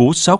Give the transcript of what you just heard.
cú sốc.